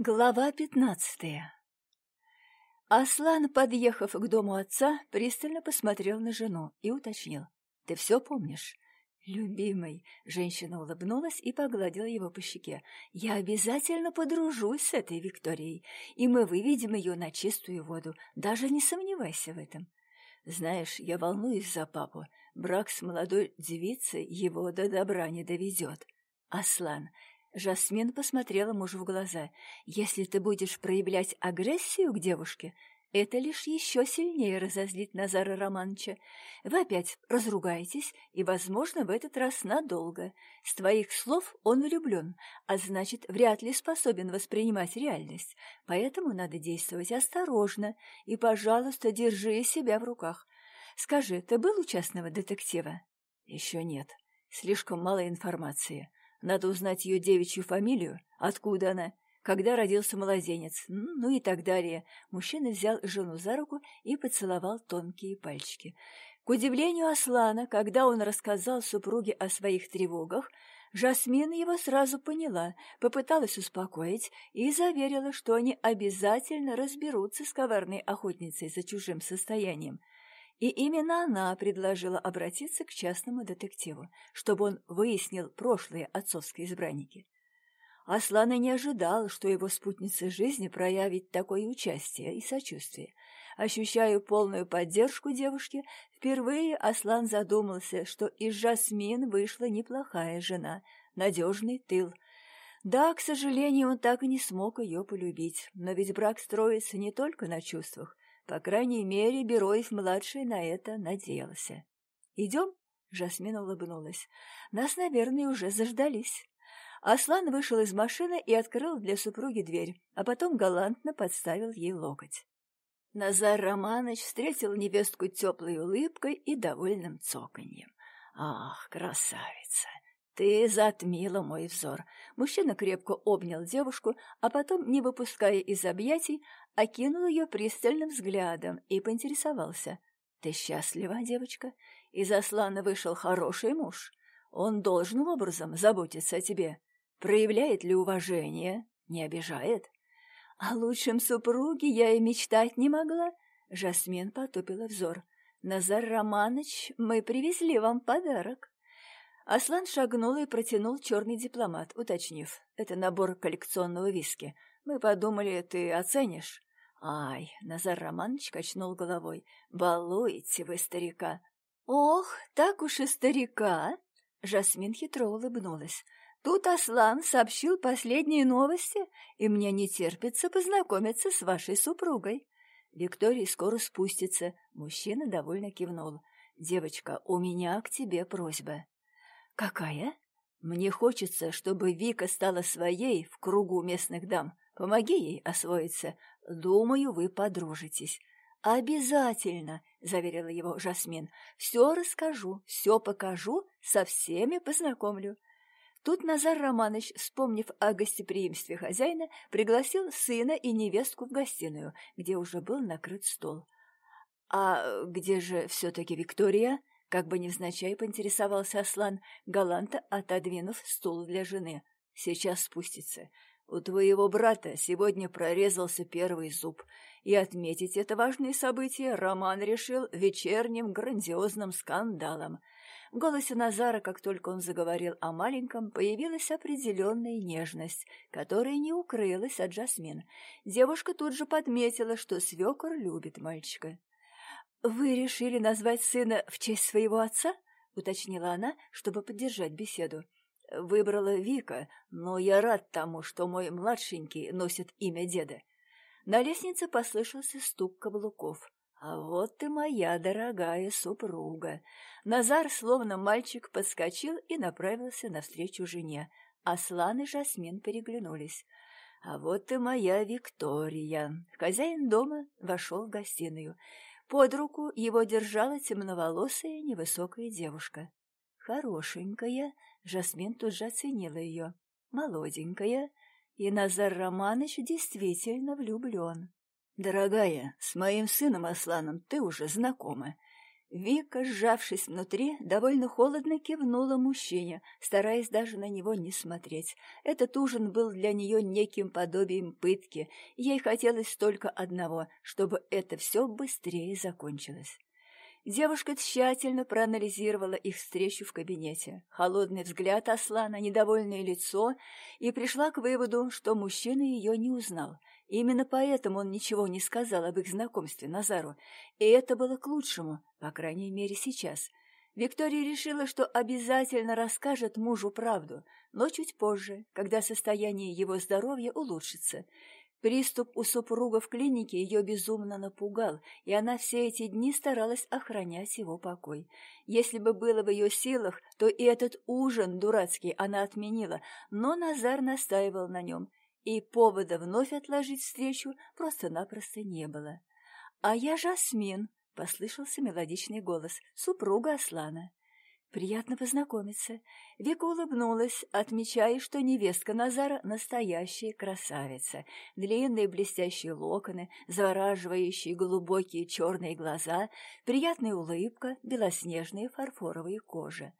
Глава пятнадцатая Аслан, подъехав к дому отца, пристально посмотрел на жену и уточнил. «Ты все помнишь?» «Любимый», — женщина улыбнулась и погладила его по щеке, «я обязательно подружусь с этой Викторией, и мы выведем ее на чистую воду, даже не сомневайся в этом». «Знаешь, я волнуюсь за папу. Брак с молодой девицей его до добра не доведет». «Аслан, Жасмин посмотрела мужу в глаза. «Если ты будешь проявлять агрессию к девушке, это лишь еще сильнее разозлит Назара Романовича. Вы опять разругаетесь, и, возможно, в этот раз надолго. С твоих слов он влюблен, а значит, вряд ли способен воспринимать реальность. Поэтому надо действовать осторожно и, пожалуйста, держи себя в руках. Скажи, ты был у частного детектива? Еще нет. Слишком мало информации. Надо узнать ее девичью фамилию, откуда она, когда родился младенец, ну и так далее. Мужчина взял жену за руку и поцеловал тонкие пальчики. К удивлению Аслана, когда он рассказал супруге о своих тревогах, Жасмин его сразу поняла, попыталась успокоить и заверила, что они обязательно разберутся с коварной охотницей за чужим состоянием. И именно она предложила обратиться к частному детективу, чтобы он выяснил прошлые отцовские избранники. Аслан и не ожидал, что его спутница жизни проявит такое участие и сочувствие. Ощущая полную поддержку девушки, впервые Аслан задумался, что из Жасмин вышла неплохая жена, надежный тыл. Да, к сожалению, он так и не смог ее полюбить, но ведь брак строится не только на чувствах, по крайней мере, Бероев-младший на это надеялся. «Идем?» — Жасмин улыбнулась. «Нас, наверное, уже заждались». Аслан вышел из машины и открыл для супруги дверь, а потом галантно подставил ей локоть. Назар Романович встретил невестку теплой улыбкой и довольным цоканьем. «Ах, красавица! Ты затмила мой взор!» Мужчина крепко обнял девушку, а потом, не выпуская из объятий, окинул ее пристальным взглядом и поинтересовался. «Ты счастлива, девочка? Из Аслана вышел хороший муж. Он должным образом заботиться о тебе. Проявляет ли уважение? Не обижает?» «О лучшем супруге я и мечтать не могла», — Жасмин потупила взор. «Назар Романович, мы привезли вам подарок». Аслан шагнул и протянул черный дипломат, уточнив. «Это набор коллекционного виски. Мы подумали, ты оценишь». «Ай!» — Назар Романович качнул головой. «Балуете вы старика!» «Ох, так уж и старика!» Жасмин хитро улыбнулась. «Тут Аслан сообщил последние новости, и мне не терпится познакомиться с вашей супругой». Виктория скоро спустится. Мужчина довольно кивнул. «Девочка, у меня к тебе просьба». «Какая?» «Мне хочется, чтобы Вика стала своей в кругу местных дам. Помоги ей освоиться. Думаю, вы подружитесь. «Обязательно!» — заверила его Жасмин. «Все расскажу, все покажу, со всеми познакомлю». Тут Назар Романович, вспомнив о гостеприимстве хозяина, пригласил сына и невестку в гостиную, где уже был накрыт стол. «А где же все-таки Виктория?» — как бы невзначай поинтересовался Аслан, галанта отодвинув стул для жены. «Сейчас спустится. У твоего брата сегодня прорезался первый зуб, и отметить это важное событие Роман решил вечерним грандиозным скандалом. В голосе Назара, как только он заговорил о маленьком, появилась определенная нежность, которая не укрылась от Жасмин. Девушка тут же подметила, что свекор любит мальчика. «Вы решили назвать сына в честь своего отца?» — уточнила она, чтобы поддержать беседу. Выбрала Вика, но я рад тому, что мой младшенький носит имя деда. На лестнице послышался стук каблуков. А вот ты моя дорогая супруга. Назар, словно мальчик, подскочил и направился навстречу жене. Аслан и Жасмин переглянулись. А вот ты моя Виктория. Хозяин дома вошел в гостиную. Под руку его держала темноволосая невысокая девушка. Хорошенькая, Жасмин тут же оценила ее. Молоденькая, и Назар Романович действительно влюблен. «Дорогая, с моим сыном Асланом ты уже знакома. Вика, сжавшись внутри, довольно холодно кивнула мужчине, стараясь даже на него не смотреть. Этот ужин был для нее неким подобием пытки, ей хотелось только одного, чтобы это все быстрее закончилось. Девушка тщательно проанализировала их встречу в кабинете. Холодный взгляд Аслана, недовольное лицо, и пришла к выводу, что мужчина ее не узнал. Именно поэтому он ничего не сказал об их знакомстве Назару, и это было к лучшему, по крайней мере сейчас. Виктория решила, что обязательно расскажет мужу правду, но чуть позже, когда состояние его здоровья улучшится. Приступ у супруга в клинике ее безумно напугал, и она все эти дни старалась охранять его покой. Если бы было в ее силах, то и этот ужин дурацкий она отменила, но Назар настаивал на нем, и повода вновь отложить встречу просто-напросто не было. «А я Жасмин», — послышался мелодичный голос, супруга Аслана. «Приятно познакомиться». Вика улыбнулась, отмечая, что невестка Назара — настоящая красавица. Длинные блестящие локоны, завораживающие глубокие черные глаза, приятная улыбка, белоснежная фарфоровая кожа.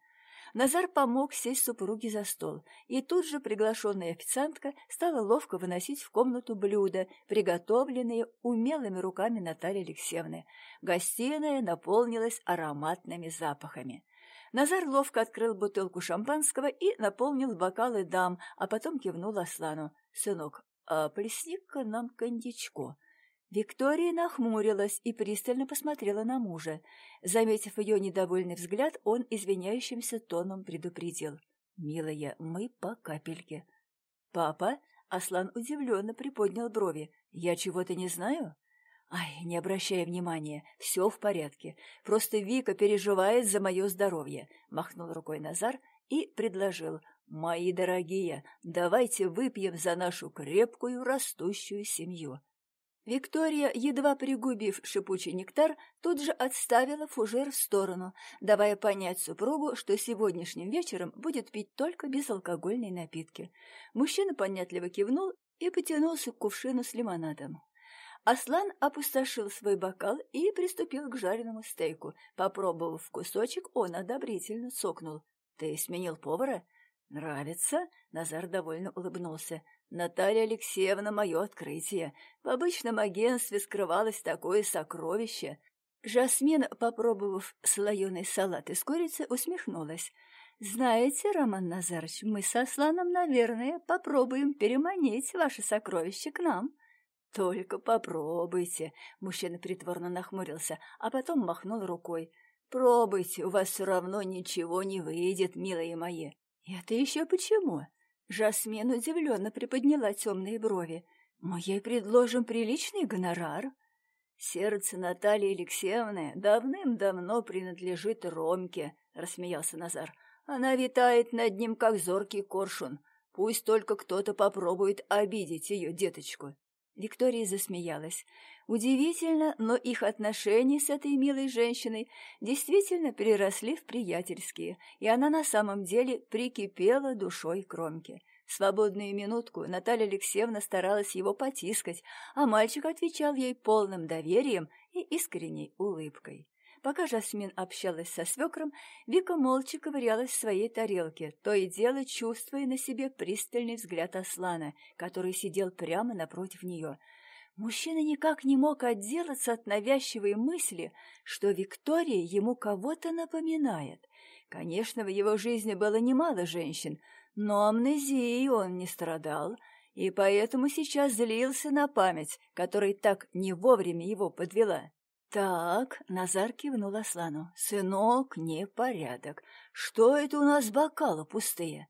Назар помог сесть супруге за стол, и тут же приглашенная официантка стала ловко выносить в комнату блюда, приготовленные умелыми руками Натальи Алексеевны. Гостиная наполнилась ароматными запахами. Назар ловко открыл бутылку шампанского и наполнил бокалы дам, а потом кивнул Аслану. «Сынок, а плесни-ка нам коньячку». Виктория нахмурилась и пристально посмотрела на мужа. Заметив ее недовольный взгляд, он извиняющимся тоном предупредил. «Милая, мы по капельке». «Папа?» — Аслан удивленно приподнял брови. «Я чего-то не знаю?» «Ай, не обращай внимания, все в порядке. Просто Вика переживает за мое здоровье», — махнул рукой Назар и предложил. «Мои дорогие, давайте выпьем за нашу крепкую растущую семью». Виктория, едва пригубив шипучий нектар, тут же отставила фужер в сторону, давая понять супругу, что сегодняшним вечером будет пить только безалкогольные напитки. Мужчина понятливо кивнул и потянулся к кувшину с лимонадом. Аслан опустошил свой бокал и приступил к жареному стейку. Попробовав кусочек, он одобрительно цокнул. «Ты сменил повара?» «Нравится?» — Назар довольно улыбнулся. Наталья Алексеевна, мое открытие. В обычном агентстве скрывалось такое сокровище. Жасмин, попробовав слоеный салат из курицы, усмехнулась. «Знаете, Роман Назарович, мы со Сланом, наверное, попробуем переманить ваше сокровище к нам». «Только попробуйте», — мужчина притворно нахмурился, а потом махнул рукой. «Пробуйте, у вас все равно ничего не выйдет, милые мои». «Это еще почему?» Жасмин удивленно приподняла темные брови. «Мы ей предложим приличный гонорар». «Сердце Натальи Алексеевны давным-давно принадлежит Ромке», — рассмеялся Назар. «Она витает над ним, как зоркий коршун. Пусть только кто-то попробует обидеть ее деточку». Виктория засмеялась. Удивительно, но их отношения с этой милой женщиной действительно переросли в приятельские, и она на самом деле прикипела душой к Ромке. Свободную минутку Наталья Алексеевна старалась его потискать, а мальчик отвечал ей полным доверием и искренней улыбкой. Пока Жасмин общалась со свекром, Вика молча ковырялась в своей тарелке, то и дело чувствуя на себе пристальный взгляд Аслана, который сидел прямо напротив нее. Мужчина никак не мог отделаться от навязчивой мысли, что Виктория ему кого-то напоминает. Конечно, в его жизни было немало женщин, но амнезией он не страдал, и поэтому сейчас злился на память, которая так не вовремя его подвела. «Так», — Назар кивнул Аслану, — «сынок, непорядок. Что это у нас бокалы пустые?»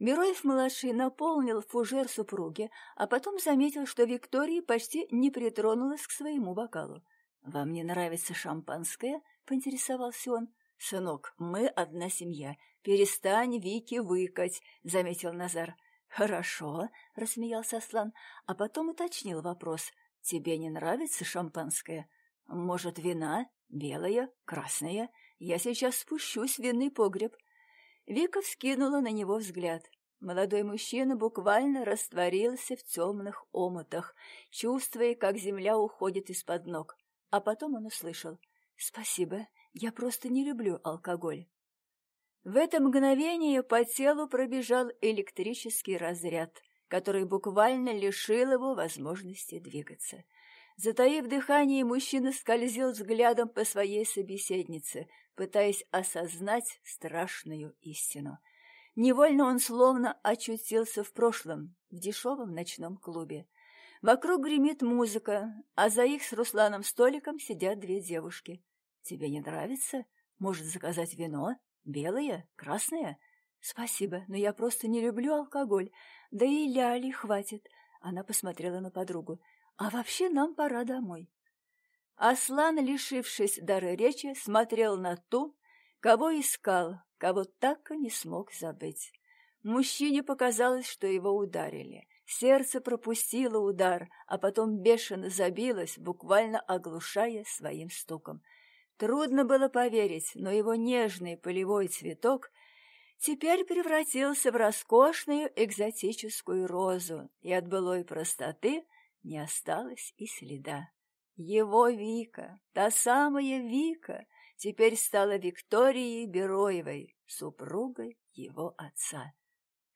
Мироев-младший наполнил фужер супруги, а потом заметил, что Виктория почти не притронулась к своему бокалу. «Вам не нравится шампанское?» — поинтересовался он. «Сынок, мы одна семья. Перестань Вики выкать», — заметил Назар. «Хорошо», — рассмеялся Аслан, а потом уточнил вопрос. «Тебе не нравится шампанское?» «Может, вина? Белая? Красная? Я сейчас спущусь в винный погреб». Вика вскинула на него взгляд. Молодой мужчина буквально растворился в темных омутах, чувствуя, как земля уходит из-под ног. А потом он услышал. «Спасибо, Я просто не люблю алкоголь». В это мгновение по телу пробежал электрический разряд, который буквально лишил его возможности двигаться. Затаив дыхание, мужчина скользил взглядом по своей собеседнице, пытаясь осознать страшную истину. Невольно он словно очутился в прошлом, в дешевом ночном клубе. Вокруг гремит музыка, а за их с Русланом столиком сидят две девушки. «Тебе не нравится? Может, заказать вино? Белое? Красное?» «Спасибо, но я просто не люблю алкоголь. Да и ляли хватит». Она посмотрела на подругу. А вообще нам пора домой. Аслан, лишившись дара речи, смотрел на ту, кого искал, кого так и не смог забыть. Мужчине показалось, что его ударили. Сердце пропустило удар, а потом бешено забилось, буквально оглушая своим стуком. Трудно было поверить, но его нежный полевой цветок теперь превратился в роскошную экзотическую розу, и от былой простоты не осталось и следа. Его Вика, та самая Вика, теперь стала Викторией Бероевой, супругой его отца.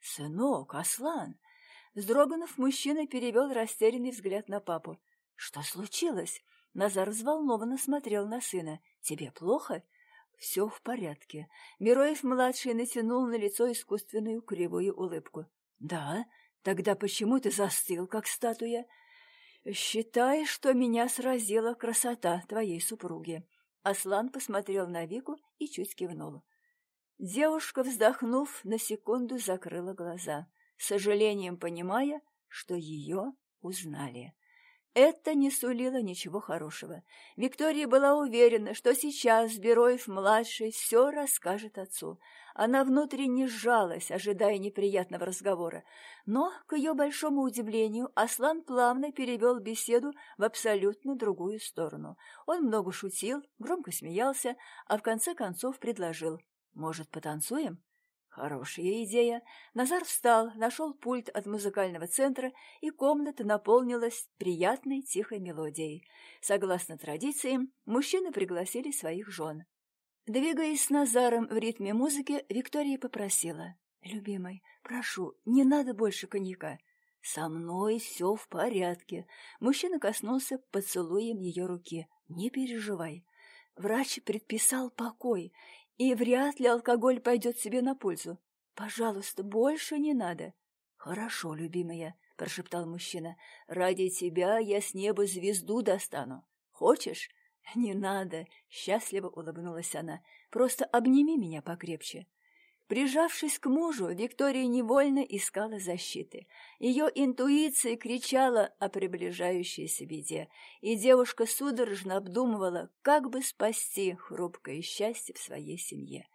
«Сынок, Аслан!» Вздрогнув, мужчина перевел растерянный взгляд на папу. «Что случилось?» Назар взволнованно смотрел на сына. «Тебе плохо?» «Все в порядке». Мироев-младший натянул на лицо искусственную кривую улыбку. «Да? Тогда почему ты застыл, как статуя?» «Считай, что меня сразила красота твоей супруги». Аслан посмотрел на Вику и чуть кивнул. Девушка, вздохнув, на секунду закрыла глаза, сожалением понимая, что ее узнали. Это не сулило ничего хорошего. Виктория была уверена, что сейчас Бероев-младший все расскажет отцу. Она внутренне сжалась, ожидая неприятного разговора. Но, к ее большому удивлению, Аслан плавно перевел беседу в абсолютно другую сторону. Он много шутил, громко смеялся, а в конце концов предложил. «Может, потанцуем?» Хорошая идея. Назар встал, нашел пульт от музыкального центра, и комната наполнилась приятной тихой мелодией. Согласно традициям, мужчины пригласили своих жен. Двигаясь с Назаром в ритме музыки, Виктория попросила. «Любимый, прошу, не надо больше коньяка». «Со мной все в порядке». Мужчина коснулся поцелуем ее руки. «Не переживай». Врач предписал покой, и вряд ли алкоголь пойдет себе на пользу. Пожалуйста, больше не надо. Хорошо, любимая, прошептал мужчина. Ради тебя я с неба звезду достану. Хочешь? Не надо, счастливо улыбнулась она. Просто обними меня покрепче. Прижавшись к мужу, Виктория невольно искала защиты. Ее интуиция кричала о приближающейся беде, и девушка судорожно обдумывала, как бы спасти хрупкое счастье в своей семье.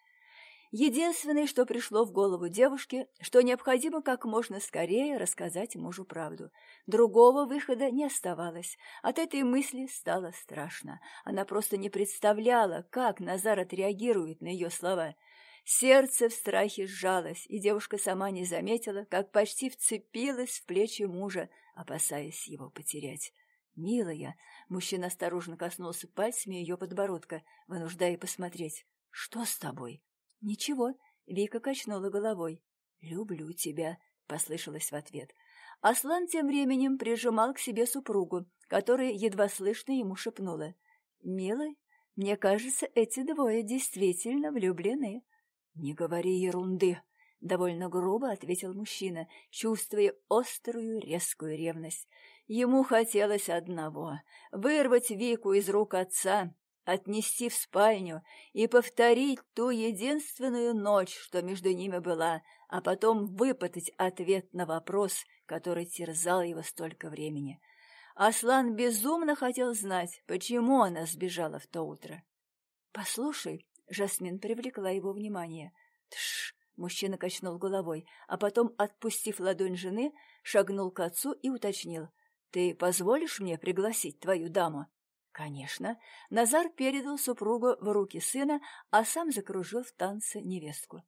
Единственное, что пришло в голову девушке, что необходимо как можно скорее рассказать мужу правду. Другого выхода не оставалось. От этой мысли стало страшно. Она просто не представляла, как Назар отреагирует на ее слова – Сердце в страхе сжалось, и девушка сама не заметила, как почти вцепилась в плечи мужа, опасаясь его потерять. «Милая!» — мужчина осторожно коснулся пальцами ее подбородка, вынуждая посмотреть. «Что с тобой?» «Ничего», — Вика качнула головой. «Люблю тебя», — послышалось в ответ. Аслан тем временем прижимал к себе супругу, которая едва слышно ему шепнула. «Милый, мне кажется, эти двое действительно влюблены». «Не говори ерунды!» — довольно грубо ответил мужчина, чувствуя острую резкую ревность. Ему хотелось одного — вырвать Вику из рук отца, отнести в спальню и повторить ту единственную ночь, что между ними была, а потом выпытать ответ на вопрос, который терзал его столько времени. Аслан безумно хотел знать, почему она сбежала в то утро. «Послушай», Жасмин привлекла его внимание. «Тш!» — мужчина качнул головой, а потом, отпустив ладонь жены, шагнул к отцу и уточнил. «Ты позволишь мне пригласить твою даму?» «Конечно». Назар передал супругу в руки сына, а сам закружил в танце невестку.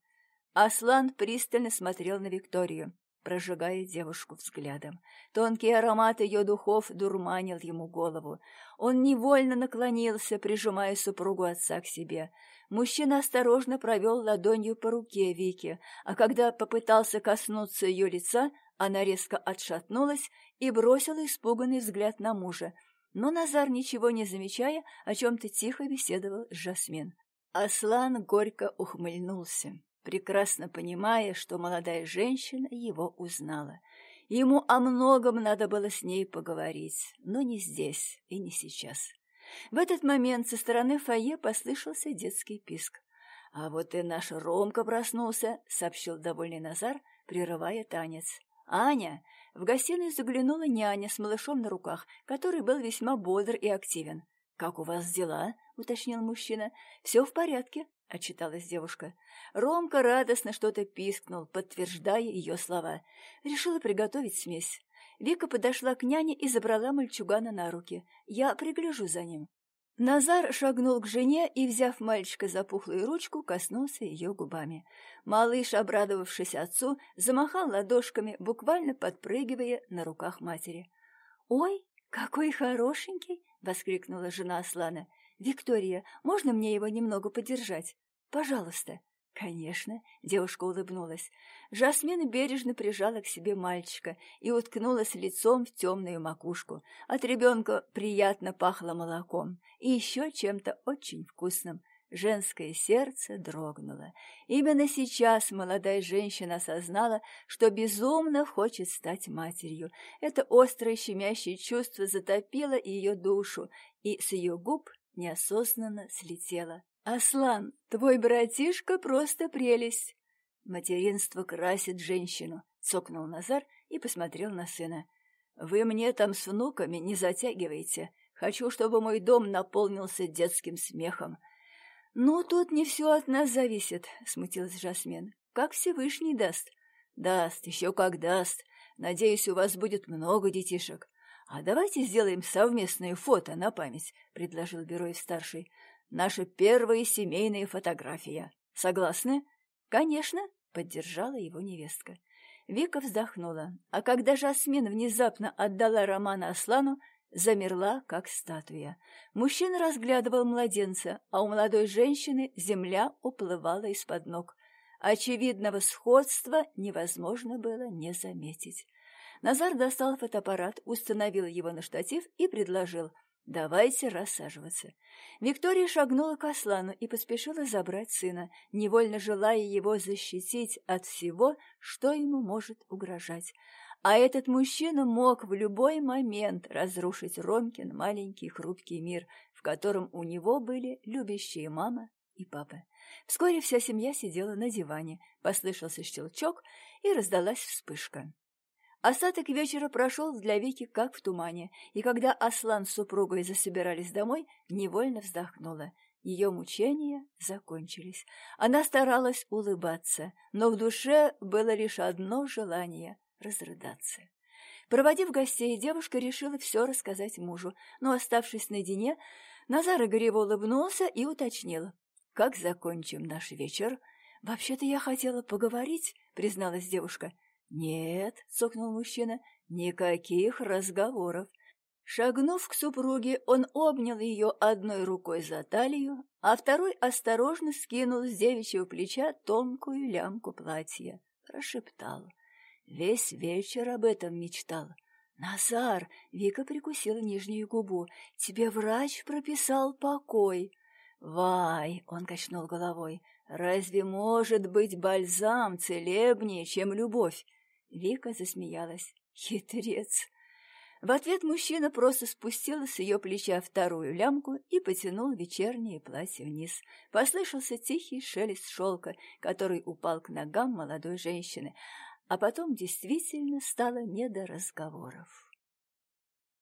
Аслан пристально смотрел на Викторию. Прожигая девушку взглядом. Тонкий аромат ее духов дурманил ему голову. Он невольно наклонился, прижимая супругу отца к себе. Мужчина осторожно провел ладонью по руке Вики, а когда попытался коснуться ее лица, она резко отшатнулась и бросила испуганный взгляд на мужа. Но Назар, ничего не замечая, о чем-то тихо беседовал с Жасмин. Аслан горько ухмыльнулся прекрасно понимая, что молодая женщина его узнала. Ему о многом надо было с ней поговорить, но не здесь и не сейчас. В этот момент со стороны фойе послышался детский писк. «А вот и наш Ромка проснулся», — сообщил довольный Назар, прерывая танец. «Аня!» В гостиную заглянула няня с малышом на руках, который был весьма бодр и активен. «Как у вас дела?» — уточнил мужчина. «Все в порядке», — отчиталась девушка. Ромка радостно что-то пискнул, подтверждая ее слова. Решила приготовить смесь. Вика подошла к няне и забрала мальчугана на руки. Я пригляжу за ним. Назар шагнул к жене и, взяв мальчика за пухлую ручку, коснулся ее губами. Малыш, обрадовавшись отцу, замахал ладошками, буквально подпрыгивая на руках матери. «Ой, какой хорошенький!» — воскликнула жена Аслана. «Виктория, можно мне его немного подержать? Пожалуйста». «Конечно», — девушка улыбнулась. Жасмин бережно прижала к себе мальчика и уткнулась лицом в темную макушку. От ребенка приятно пахло молоком и еще чем-то очень вкусным. Женское сердце дрогнуло. Именно сейчас молодая женщина осознала, что безумно хочет стать матерью. Это острое щемящее чувство затопило ее душу, и с ее губ неосознанно слетело. «Аслан, твой братишка просто прелесть!» «Материнство красит женщину», — цокнул Назар и посмотрел на сына. «Вы мне там с внуками не затягивайте. Хочу, чтобы мой дом наполнился детским смехом». «Ну, тут не все от нас зависит», — смутилась Жасмин. «Как Всевышний даст?» «Даст, еще как даст. Надеюсь, у вас будет много детишек. А давайте сделаем совместное фото на память», — предложил Бероев-старший. Наша первая семейная фотография. Согласны? Конечно, поддержала его невестка. Вика вздохнула, а когда Жасмин внезапно отдала Романа Аслану, замерла, как статуя. Мужчина разглядывал младенца, а у молодой женщины земля уплывала из-под ног. Очевидного сходства невозможно было не заметить. Назар достал фотоаппарат, установил его на штатив и предложил — Давайте рассаживаться. Виктория шагнула к Аслану и поспешила забрать сына, невольно желая его защитить от всего, что ему может угрожать. А этот мужчина мог в любой момент разрушить Ромкин маленький хрупкий мир, в котором у него были любящие мама и папа. Вскоре вся семья сидела на диване, послышался щелчок и раздалась вспышка. Остаток вечера прошел для Вики как в тумане, и когда Аслан с супругой засобирались домой, невольно вздохнула. Ее мучения закончились. Она старалась улыбаться, но в душе было лишь одно желание — разрыдаться. Проводив гостей, девушка решила все рассказать мужу, но, оставшись наедине, Назар игриво улыбнулся и уточнил. «Как закончим наш вечер?» «Вообще-то я хотела поговорить», — призналась девушка. «Нет», — цокнул мужчина, — «никаких разговоров». Шагнув к супруге, он обнял ее одной рукой за талию, а второй осторожно скинул с девичьего плеча тонкую лямку платья. Прошептал. Весь вечер об этом мечтал. «Назар!» — Вика прикусила нижнюю губу. «Тебе врач прописал покой». «Вай!» — он качнул головой. «Разве может быть бальзам целебнее, чем любовь? Вика засмеялась. Хитрец. В ответ мужчина просто спустил с ее плеча вторую лямку и потянул вечернее платье вниз. Послышался тихий шелест шелка, который упал к ногам молодой женщины, а потом действительно стало не до разговоров.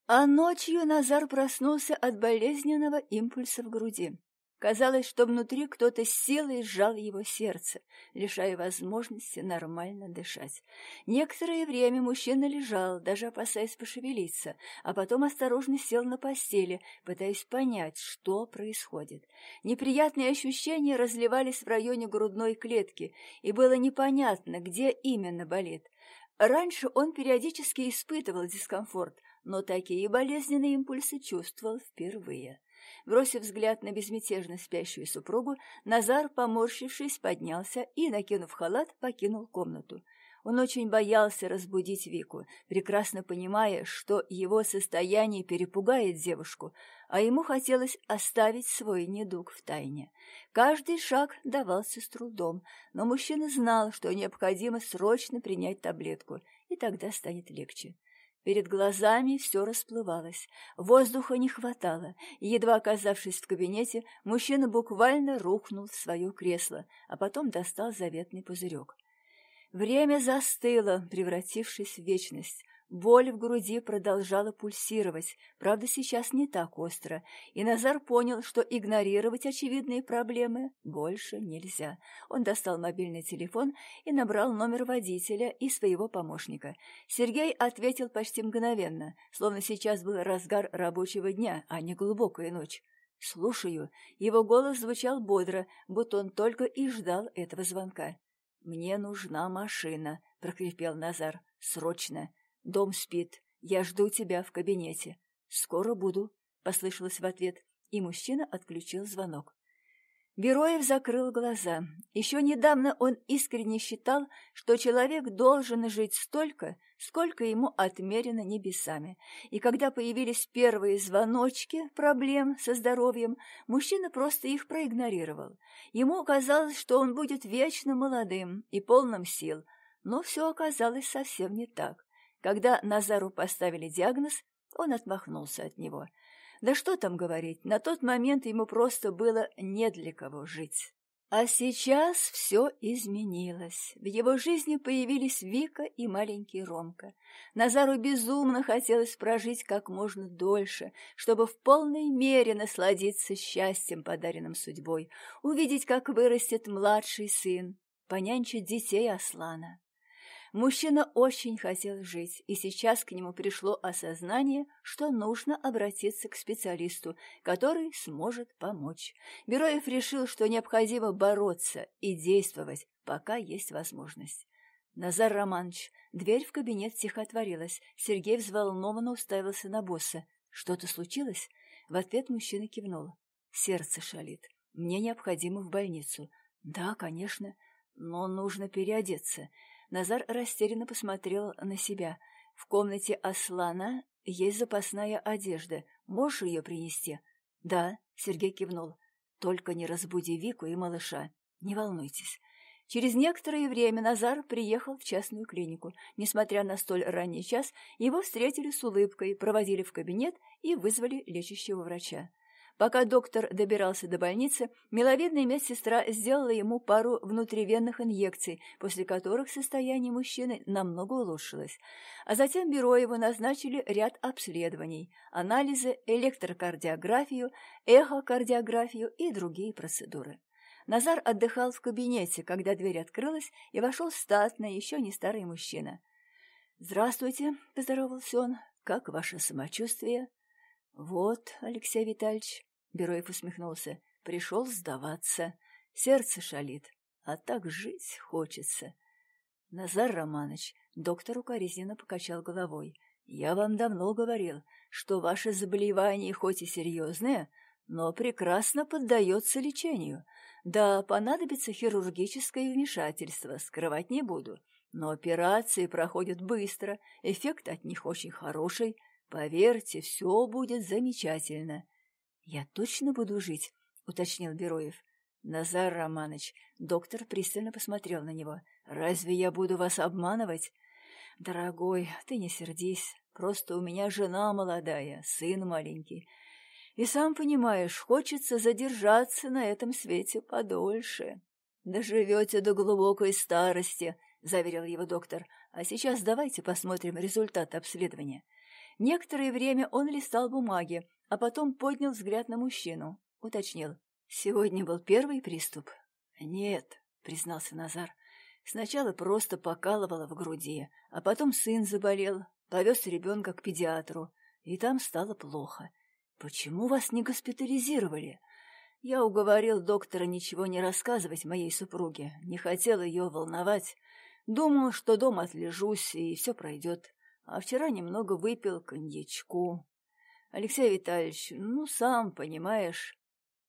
А ночью Назар проснулся от болезненного импульса в груди. Казалось, что внутри кто-то силой сжал его сердце, лишая возможности нормально дышать. Некоторое время мужчина лежал, даже опасаясь пошевелиться, а потом осторожно сел на постели, пытаясь понять, что происходит. Неприятные ощущения разливались в районе грудной клетки, и было непонятно, где именно болит. Раньше он периодически испытывал дискомфорт, но такие болезненные импульсы чувствовал впервые. Бросив взгляд на безмятежно спящую супругу, Назар, поморщившись, поднялся и, накинув халат, покинул комнату. Он очень боялся разбудить Вику, прекрасно понимая, что его состояние перепугает девушку, а ему хотелось оставить свой недуг в тайне. Каждый шаг давался с трудом, но мужчина знал, что необходимо срочно принять таблетку, и тогда станет легче. Перед глазами все расплывалось, воздуха не хватало, и, едва оказавшись в кабинете, мужчина буквально рухнул в свое кресло, а потом достал заветный пузырек. Время застыло, превратившись в вечность. Боль в груди продолжала пульсировать, правда, сейчас не так остро, и Назар понял, что игнорировать очевидные проблемы больше нельзя. Он достал мобильный телефон и набрал номер водителя и своего помощника. Сергей ответил почти мгновенно, словно сейчас был разгар рабочего дня, а не глубокая ночь. «Слушаю». Его голос звучал бодро, будто он только и ждал этого звонка. «Мне нужна машина», — прокрепел Назар. «Срочно. Дом спит. Я жду тебя в кабинете. Скоро буду, послышалось в ответ, и мужчина отключил звонок. Бероев закрыл глаза. Еще недавно он искренне считал, что человек должен жить столько, сколько ему отмерено небесами. И когда появились первые звоночки проблем со здоровьем, мужчина просто их проигнорировал. Ему казалось, что он будет вечно молодым и полным сил, но все оказалось совсем не так. Когда Назару поставили диагноз, он отмахнулся от него. Да что там говорить, на тот момент ему просто было не для кого жить. А сейчас все изменилось. В его жизни появились Вика и маленький Ромка. Назару безумно хотелось прожить как можно дольше, чтобы в полной мере насладиться счастьем, подаренным судьбой, увидеть, как вырастет младший сын, понянчить детей Аслана. Мужчина очень хотел жить, и сейчас к нему пришло осознание, что нужно обратиться к специалисту, который сможет помочь. Бероев решил, что необходимо бороться и действовать, пока есть возможность. Назар Романович, дверь в кабинет тихо отворилась. Сергей взволнованно уставился на босса. «Что-то случилось?» В ответ мужчина кивнул. «Сердце шалит. Мне необходимо в больницу». «Да, конечно, но нужно переодеться. Назар растерянно посмотрел на себя. «В комнате Аслана есть запасная одежда. Можешь ее принести?» «Да», — Сергей кивнул. «Только не разбуди Вику и малыша. Не волнуйтесь». Через некоторое время Назар приехал в частную клинику. Несмотря на столь ранний час, его встретили с улыбкой, проводили в кабинет и вызвали лечащего врача. Пока доктор добирался до больницы, миловидная медсестра сделала ему пару внутривенных инъекций, после которых состояние мужчины намного улучшилось. А затем бюро его назначили ряд обследований, анализы, электрокардиографию, эхокардиографию и другие процедуры. Назар отдыхал в кабинете, когда дверь открылась, и вошел статный, еще не старый мужчина. «Здравствуйте», — поздоровался он, — «как ваше самочувствие?» «Вот, Алексей Витальевич, Бероев усмехнулся. Пришел сдаваться. Сердце шалит, а так жить хочется. Назар Романович, доктор укоризненно покачал головой. Я вам давно говорил, что ваше заболевание хоть и серьезное, но прекрасно поддается лечению. Да, понадобится хирургическое вмешательство, скрывать не буду. Но операции проходят быстро, эффект от них очень хороший. Поверьте, все будет замечательно. «Я точно буду жить?» — уточнил Бероев. «Назар Романович, доктор пристально посмотрел на него. Разве я буду вас обманывать?» «Дорогой, ты не сердись. Просто у меня жена молодая, сын маленький. И сам понимаешь, хочется задержаться на этом свете подольше. Доживете до глубокой старости», — заверил его доктор. «А сейчас давайте посмотрим результат обследования». Некоторое время он листал бумаги, а потом поднял взгляд на мужчину, уточнил. «Сегодня был первый приступ?» «Нет», — признался Назар. «Сначала просто покалывало в груди, а потом сын заболел, повез ребенка к педиатру, и там стало плохо. Почему вас не госпитализировали?» Я уговорил доктора ничего не рассказывать моей супруге, не хотел ее волновать. Думал, что дома отлежусь, и все пройдет. А вчера немного выпил коньячку. Алексей Витальевич, ну, сам понимаешь.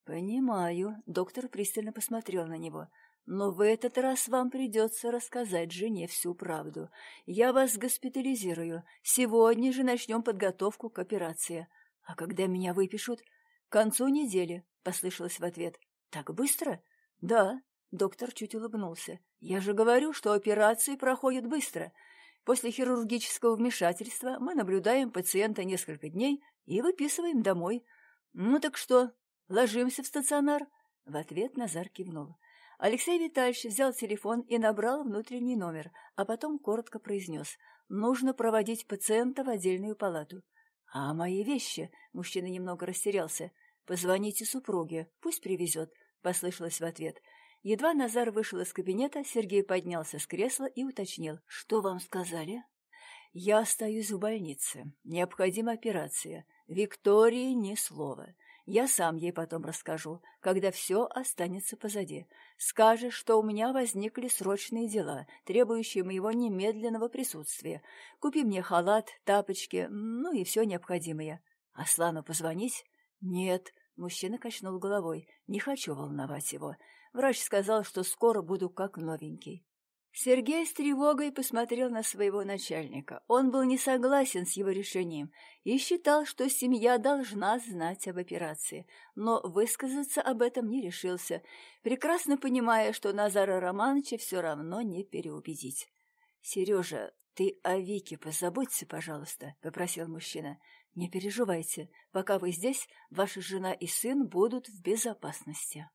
Понимаю. Доктор пристально посмотрел на него. Но в этот раз вам придется рассказать жене всю правду. Я вас госпитализирую. Сегодня же начнем подготовку к операции. А когда меня выпишут? К концу недели, — послышалось в ответ. Так быстро? Да. Доктор чуть улыбнулся. Я же говорю, что операции проходят быстро. После хирургического вмешательства мы наблюдаем пациента несколько дней и выписываем домой. Ну так что, ложимся в стационар? В ответ Назар кивнул. Алексей Витальевич взял телефон и набрал внутренний номер, а потом коротко произнес. «Нужно проводить пациента в отдельную палату». «А мои вещи?» — мужчина немного растерялся. «Позвоните супруге, пусть привезет», — послышалось в ответ. Едва Назар вышел из кабинета, Сергей поднялся с кресла и уточнил. «Что вам сказали?» «Я остаюсь в больнице. Необходима операция. Виктории ни слова. Я сам ей потом расскажу, когда все останется позади. Скажешь, что у меня возникли срочные дела, требующие моего немедленного присутствия. Купи мне халат, тапочки, ну и все необходимое. Аслану позвонить? Нет, мужчина качнул головой. Не хочу волновать его. Врач сказал, что скоро буду как новенький. Сергей с тревогой посмотрел на своего начальника. Он был не согласен с его решением и считал, что семья должна знать об операции, но высказаться об этом не решился, прекрасно понимая, что Назара Романовича все равно не переубедить. «Сережа, ты о Вике позаботься, пожалуйста», — попросил мужчина. «Не переживайте, пока вы здесь, ваша жена и сын будут в безопасности».